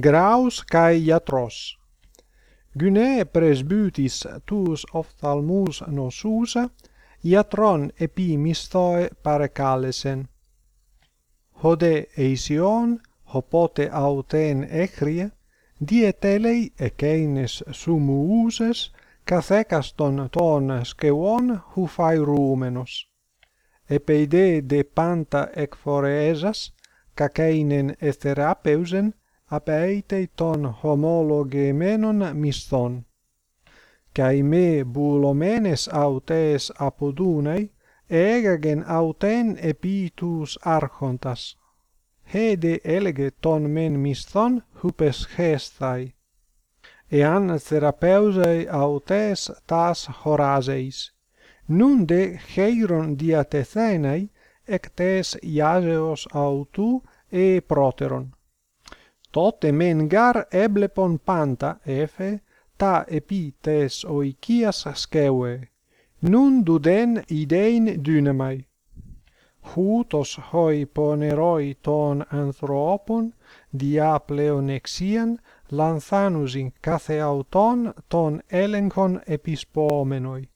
Graus kai iatros. Gyne presbytis tous ophthalmus nosusa, iatron epi mistoi parecalesen. Hode eision, hopote auten echrie, dietelei ekeines sumuuses, καθέκαστον των σκευών χουφαϊρούμενος. Επειδέ δε πάντα εκφορέζας, κακέινεν εθεράπεουζεν, απέειτε τον ομολογεμένον μισθόν. Καί με βουλωμένες αυτές αποδούναι, έγαγεν αυτέν επί τους άρχοντας. Χέδε έλεγε τον μεν μισθόν χούπες χέσθαι. Εάν θεραπεύζαι αυτές τας χωράζεις. Νουν δε χείρον διατεθέναι, εκ τες αυτού ε προτερον tot emengar eblepon panta efe, ta epites oikias skeue, nun duden idein dynamai. Hutos hoi poneroi ton anthropon, diapleonexian, lanthanus in κάθε αυτον τον έλεγχον επισπόμενοι.